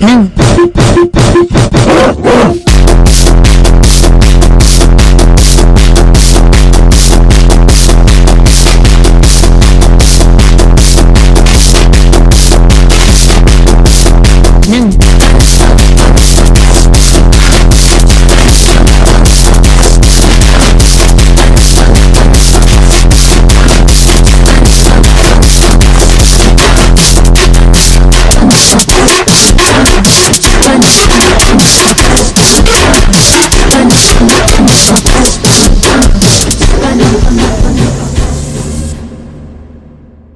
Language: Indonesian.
Nang